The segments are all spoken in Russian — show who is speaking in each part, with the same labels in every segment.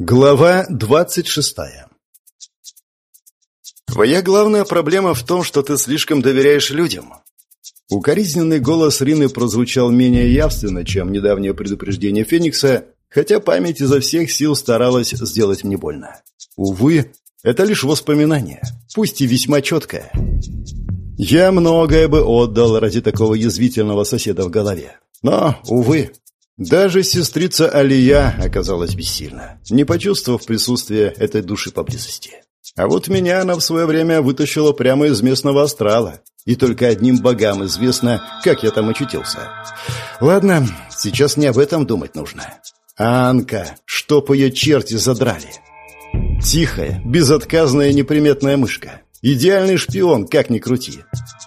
Speaker 1: Глава двадцать шестая «Твоя главная проблема в том, что ты слишком доверяешь людям». Укоризненный голос Рины прозвучал менее явственно, чем недавнее предупреждение Феникса, хотя память изо всех сил старалась сделать мне больно. Увы, это лишь воспоминание, пусть и весьма четкое. Я многое бы отдал ради такого язвительного соседа в голове. Но, увы, даже сестрица Алия оказалась бессильна, не почувствовав присутствия этой души поблизости. А вот меня она в свое время вытащила прямо из местного астрала, и только одним богам известно, как я там очутился. Ладно, сейчас не об этом думать нужно. Анка, чтоб ее черти задрали. Тихая, безотказная неприметная мышка. Идеальный шпион, как ни крути.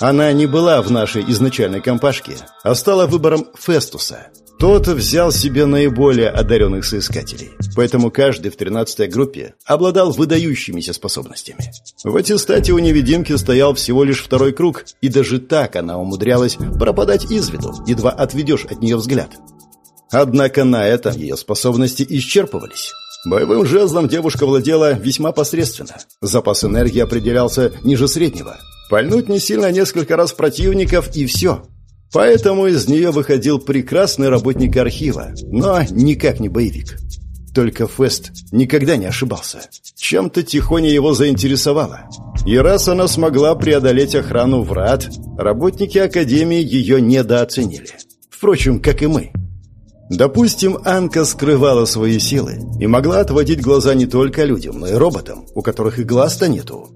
Speaker 1: Она не была в нашей изначальной компашке, а стала выбором Фестуса, тот взял себе наиболее одаренных соискателей, поэтому каждый в 13-й группе обладал выдающимися способностями. В аттестате у невидимки стоял всего лишь второй круг, и даже так она умудрялась пропадать из виду, едва отведешь от нее взгляд. Однако на этом ее способности исчерпывались. Боевым жезлом девушка владела весьма посредственно. Запас энергии определялся ниже среднего. Пальнуть не сильно несколько раз противников и все – Поэтому из нее выходил прекрасный работник архива, но никак не боевик. Только Фест никогда не ошибался. Чем-то Тихоня его заинтересовало. И раз она смогла преодолеть охрану врат, работники Академии ее недооценили. Впрочем, как и мы. Допустим, Анка скрывала свои силы и могла отводить глаза не только людям, но и роботам, у которых и глаз-то нету.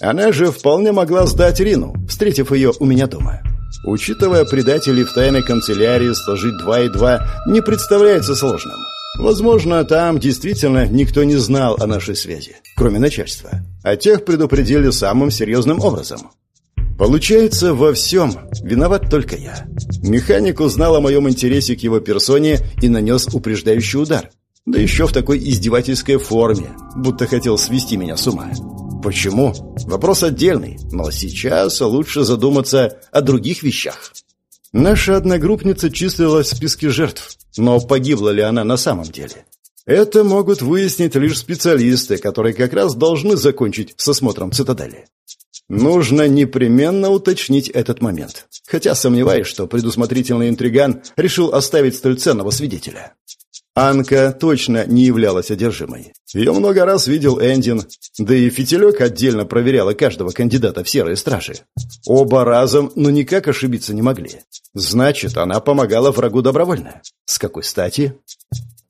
Speaker 1: Она же вполне могла сдать Рину, встретив ее у меня дома. Учитывая предателей в тайной канцелярии, сложить два и два не представляется сложным. Возможно, там действительно никто не знал о нашей связи, кроме начальства. А тех предупредили самым серьезным образом. Получается, во всем виноват только я. Механик узнал о моем интересе к его персоне и нанес упреждающий удар. Да еще в такой издевательской форме, будто хотел свести меня с ума. Почему? Вопрос отдельный, но сейчас лучше задуматься о других вещах. Наша одногруппница числилась в списке жертв, но погибла ли она на самом деле? Это могут выяснить лишь специалисты, которые как раз должны закончить с осмотром цитадели. Нужно непременно уточнить этот момент. Хотя сомневаюсь, что предусмотрительный интриган решил оставить столь ценного свидетеля. Анка точно не являлась одержимой. Ее много раз видел Эндин, да и Фитилек отдельно проверяла каждого кандидата в серые стражи. Оба разом, но никак ошибиться не могли. Значит, она помогала врагу добровольно. С какой стати?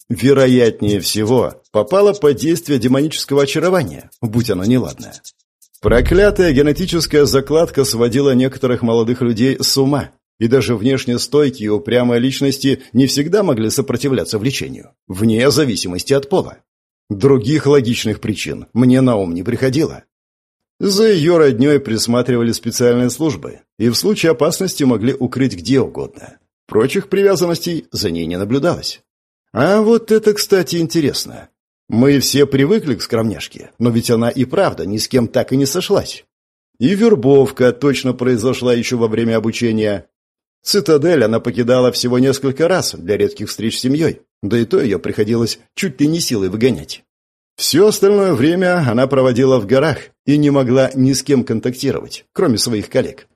Speaker 1: Вероятнее всего, попала под действие демонического очарования, будь оно неладное. Проклятая генетическая закладка сводила некоторых молодых людей с ума, и даже внешне стойкие и упрямые личности не всегда могли сопротивляться влечению, вне зависимости от пола. Других логичных причин мне на ум не приходило. За ее родней присматривали специальные службы, и в случае опасности могли укрыть где угодно. Прочих привязанностей за ней не наблюдалось. А вот это, кстати, интересно. Мы все привыкли к скромняшке, но ведь она и правда ни с кем так и не сошлась. И вербовка точно произошла еще во время обучения, Цитадель она покидала всего несколько раз для редких встреч с семьей, да и то ее приходилось чуть ли не силой выгонять. Все остальное время она проводила в горах и не могла ни с кем контактировать, кроме своих коллег.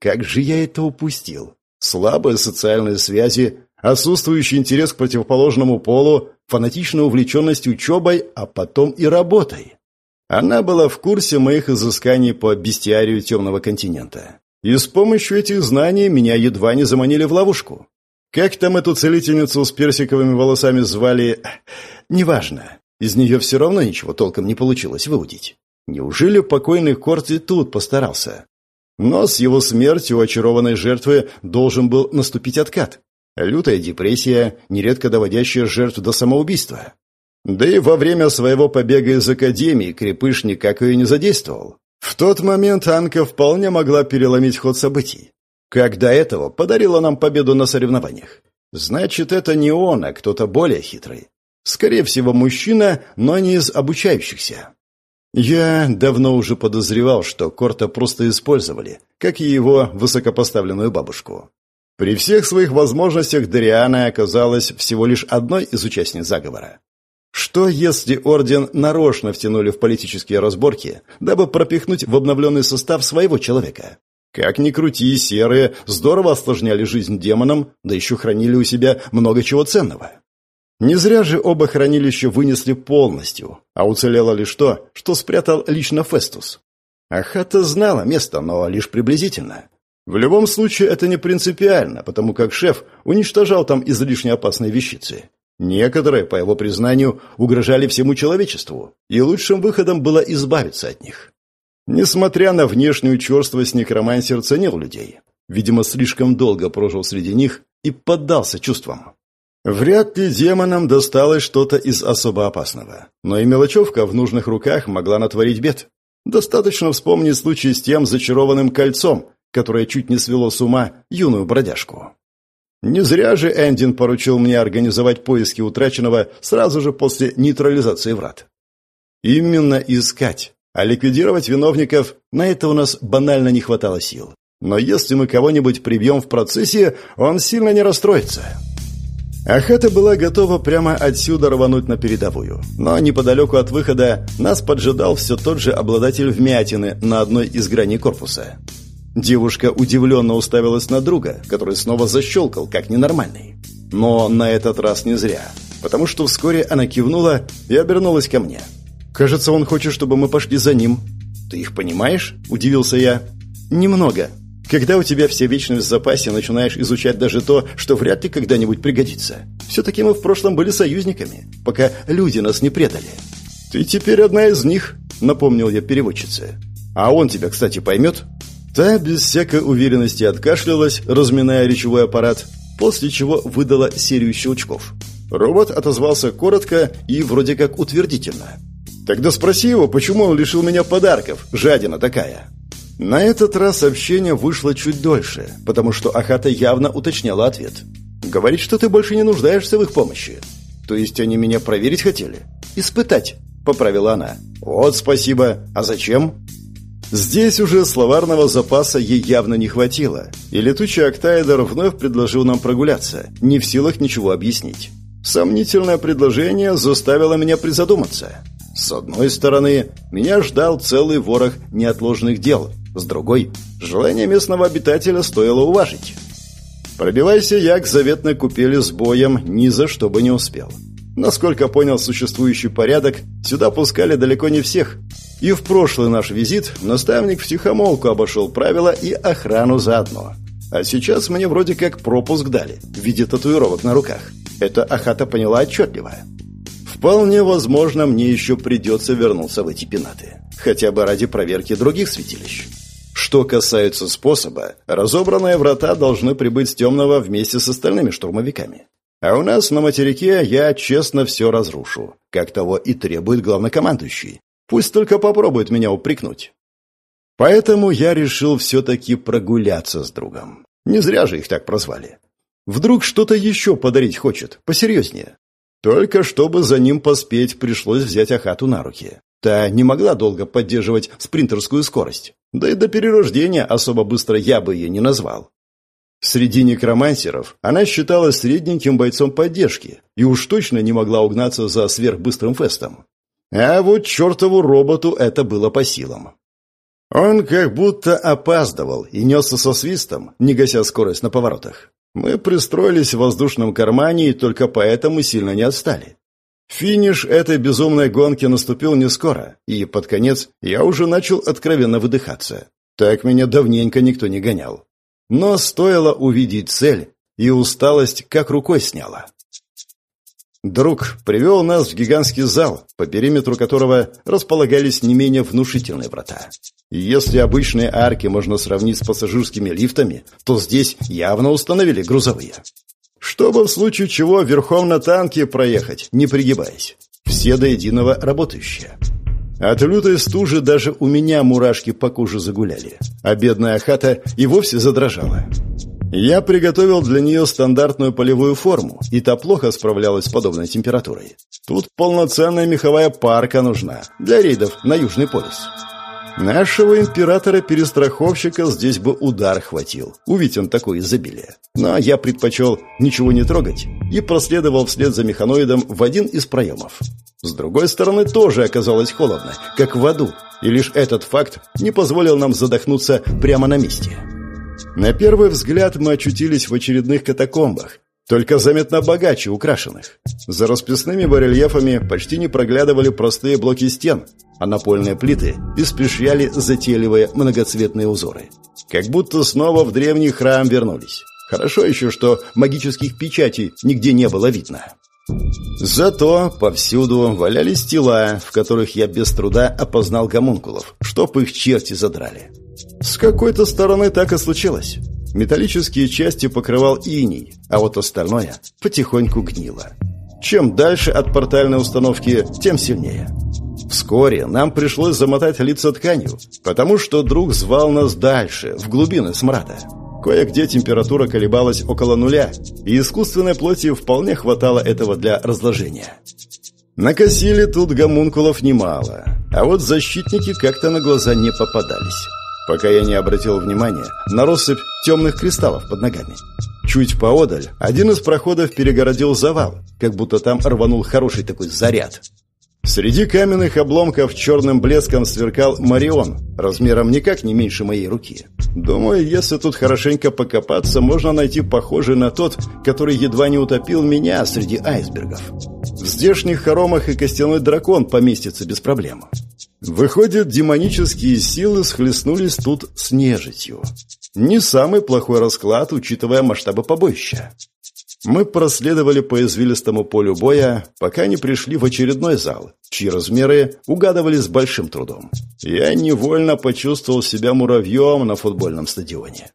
Speaker 1: Как же я это упустил? Слабые социальные связи, отсутствующий интерес к противоположному полу, фанатичная увлеченность учебой, а потом и работой. Она была в курсе моих изысканий по бестиарию темного континента. И с помощью этих знаний меня едва не заманили в ловушку. Как там эту целительницу с персиковыми волосами звали? Неважно. Из нее все равно ничего толком не получилось выудить. Неужели покойный Корт и тут постарался? Но с его смертью очарованной жертвы должен был наступить откат. Лютая депрессия, нередко доводящая жертву до самоубийства. Да и во время своего побега из Академии крепыш никак ее не задействовал. В тот момент Анка вполне могла переломить ход событий. Как до этого подарила нам победу на соревнованиях. Значит, это не он, а кто-то более хитрый. Скорее всего, мужчина, но не из обучающихся. Я давно уже подозревал, что Корта просто использовали, как и его высокопоставленную бабушку. При всех своих возможностях Дариана оказалась всего лишь одной из участниц заговора. Что, если Орден нарочно втянули в политические разборки, дабы пропихнуть в обновленный состав своего человека? Как ни крути, серые здорово осложняли жизнь демонам, да еще хранили у себя много чего ценного. Не зря же оба хранилища вынесли полностью, а уцелело лишь то, что спрятал лично Фестус. Ахата знала место, но лишь приблизительно. В любом случае это не принципиально, потому как шеф уничтожал там излишне опасные вещицы. Некоторые, по его признанию, угрожали всему человечеству, и лучшим выходом было избавиться от них. Несмотря на внешнюю черствость, некромансер ценил людей. Видимо, слишком долго прожил среди них и поддался чувствам. Вряд ли демонам досталось что-то из особо опасного, но и мелочевка в нужных руках могла натворить бед. Достаточно вспомнить случай с тем зачарованным кольцом, которое чуть не свело с ума юную бродяжку. Не зря же Эндин поручил мне организовать поиски утраченного сразу же после нейтрализации врат. Именно искать, а ликвидировать виновников на это у нас банально не хватало сил. Но если мы кого-нибудь прибьем в процессе, он сильно не расстроится. Ахата была готова прямо отсюда рвануть на передовую. Но неподалеку от выхода нас поджидал все тот же обладатель вмятины на одной из граней корпуса. Девушка удивленно уставилась на друга, который снова защелкал, как ненормальный. Но на этот раз не зря, потому что вскоре она кивнула и обернулась ко мне. «Кажется, он хочет, чтобы мы пошли за ним». «Ты их понимаешь?» – удивился я. «Немного. Когда у тебя вся вечность в запасе, начинаешь изучать даже то, что вряд ли когда-нибудь пригодится. Все-таки мы в прошлом были союзниками, пока люди нас не предали». «Ты теперь одна из них», – напомнил я переводчице. «А он тебя, кстати, поймет?» Та без всякой уверенности откашлялась, разминая речевой аппарат, после чего выдала серию щелчков. Робот отозвался коротко и вроде как утвердительно. «Тогда спроси его, почему он лишил меня подарков, жадина такая». На этот раз общение вышло чуть дольше, потому что Ахата явно уточняла ответ. «Говорит, что ты больше не нуждаешься в их помощи». «То есть они меня проверить хотели?» «Испытать», — поправила она. «Вот спасибо. А зачем?» Здесь уже словарного запаса ей явно не хватило, и летучий Октайдер вновь предложил нам прогуляться, не в силах ничего объяснить. Сомнительное предложение заставило меня призадуматься. С одной стороны, меня ждал целый ворох неотложных дел, с другой, желание местного обитателя стоило уважить. Пробивайся я к заветной купели с боем ни за что бы не успел. Насколько понял существующий порядок, сюда пускали далеко не всех, и в прошлый наш визит наставник втихомолку обошел правила и охрану заодно. А сейчас мне вроде как пропуск дали в виде татуировок на руках. Это Ахата поняла отчетливо. Вполне возможно, мне еще придется вернуться в эти пенаты. Хотя бы ради проверки других святилищ. Что касается способа, разобранные врата должны прибыть с темного вместе с остальными штурмовиками. А у нас на материке я честно все разрушу, как того и требует главнокомандующий, Пусть только попробует меня упрекнуть. Поэтому я решил все-таки прогуляться с другом. Не зря же их так прозвали. Вдруг что-то еще подарить хочет, посерьезнее. Только чтобы за ним поспеть, пришлось взять Ахату на руки. Та не могла долго поддерживать спринтерскую скорость. Да и до перерождения особо быстро я бы ее не назвал. Среди некромансеров она считалась средненьким бойцом поддержки и уж точно не могла угнаться за сверхбыстрым фестом. А вот чертову роботу это было по силам. Он как будто опаздывал и несся со свистом, не гася скорость на поворотах. Мы пристроились в воздушном кармане и только поэтому сильно не отстали. Финиш этой безумной гонки наступил не скоро, и под конец я уже начал откровенно выдыхаться. Так меня давненько никто не гонял. Но стоило увидеть цель, и усталость как рукой сняла. Друг привел нас в гигантский зал, по периметру которого располагались не менее внушительные врата. И если обычные арки можно сравнить с пассажирскими лифтами, то здесь явно установили грузовые. Чтобы в случае чего верхом на танке проехать, не пригибаясь. Все до единого работающие. От лютой стужи даже у меня мурашки по коже загуляли, а бедная хата и вовсе задрожала. Я приготовил для нее стандартную полевую форму, и та плохо справлялась с подобной температурой. Тут полноценная меховая парка нужна для рейдов на Южный полюс. Нашего императора-перестраховщика здесь бы удар хватил. Увидь он такое изобилие. Но я предпочел ничего не трогать и проследовал вслед за механоидом в один из проемов. С другой стороны, тоже оказалось холодно, как в аду, и лишь этот факт не позволил нам задохнуться прямо на месте. На первый взгляд мы очутились в очередных катакомбах, только заметно богаче украшенных. За расписными барельефами почти не проглядывали простые блоки стен, а напольные плиты испещряли затейливые многоцветные узоры. Как будто снова в древний храм вернулись. Хорошо еще, что магических печатей нигде не было видно. Зато повсюду валялись тела, в которых я без труда опознал гомункулов, чтоб их черти задрали. С какой-то стороны так и случилось. Металлические части покрывал иней, а вот остальное потихоньку гнило. Чем дальше от портальной установки, тем сильнее. Вскоре нам пришлось замотать лицо тканью, потому что друг звал нас дальше, в глубины смрада. Кое-где температура колебалась около нуля, и искусственной плоти вполне хватало этого для разложения. Накосили тут гомункулов немало, а вот защитники как-то на глаза не попадались пока я не обратил внимания на россыпь темных кристаллов под ногами. Чуть поодаль один из проходов перегородил завал, как будто там рванул хороший такой заряд. Среди каменных обломков черным блеском сверкал Марион, размером никак не меньше моей руки. Думаю, если тут хорошенько покопаться, можно найти похожий на тот, который едва не утопил меня среди айсбергов. В здешних хоромах и костяной дракон поместится без проблем. Выходит, демонические силы схлестнулись тут с нежитью. Не самый плохой расклад, учитывая масштабы побоища. Мы проследовали по извилистому полю боя, пока не пришли в очередной зал, чьи размеры угадывались с большим трудом. Я невольно почувствовал себя муравьем на футбольном стадионе.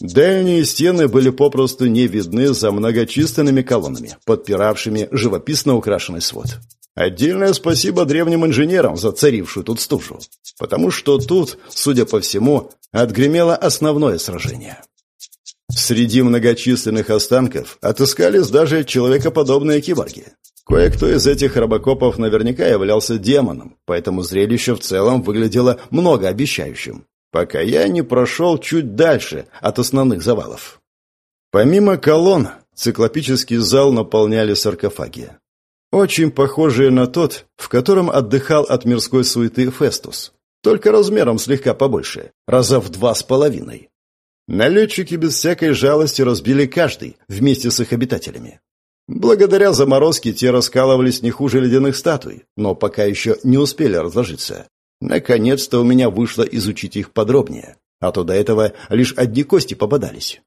Speaker 1: Дальние стены были попросту не видны за многочисленными колоннами, подпиравшими живописно украшенный свод. Отдельное спасибо древним инженерам за царившую тут стужу, потому что тут, судя по всему, отгремело основное сражение. Среди многочисленных останков отыскались даже человекоподобные киборги. Кое-кто из этих робокопов наверняка являлся демоном, поэтому зрелище в целом выглядело многообещающим, пока я не прошел чуть дальше от основных завалов. Помимо колонн, циклопический зал наполняли саркофаги. Очень похожие на тот, в котором отдыхал от мирской суеты Фестус, только размером слегка побольше, раза в два с половиной. Налетчики без всякой жалости разбили каждый вместе с их обитателями. Благодаря заморозке те раскалывались не хуже ледяных статуй, но пока еще не успели разложиться. Наконец-то у меня вышло изучить их подробнее, а то до этого лишь одни кости попадались.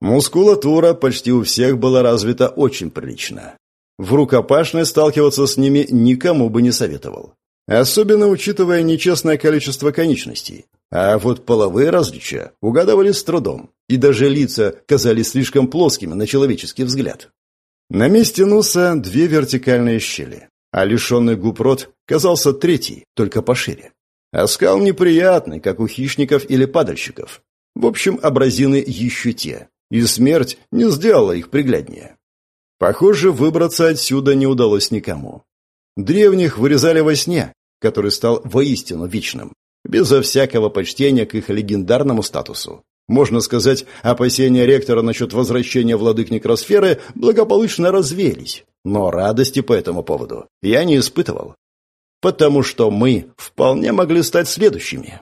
Speaker 1: Мускулатура почти у всех была развита очень прилично. В рукопашной сталкиваться с ними никому бы не советовал. Особенно учитывая нечестное количество конечностей. А вот половые различия угадывали с трудом, и даже лица казались слишком плоскими на человеческий взгляд. На месте носа две вертикальные щели, а лишенный губ рот казался третий, только пошире. Оскал неприятный, как у хищников или падальщиков. В общем, образины еще те, и смерть не сделала их пригляднее. Похоже, выбраться отсюда не удалось никому. Древних вырезали во сне, который стал воистину вечным, безо всякого почтения к их легендарному статусу. Можно сказать, опасения ректора насчет возвращения владык некросферы благополучно развеялись, но радости по этому поводу я не испытывал, потому что мы вполне могли стать следующими.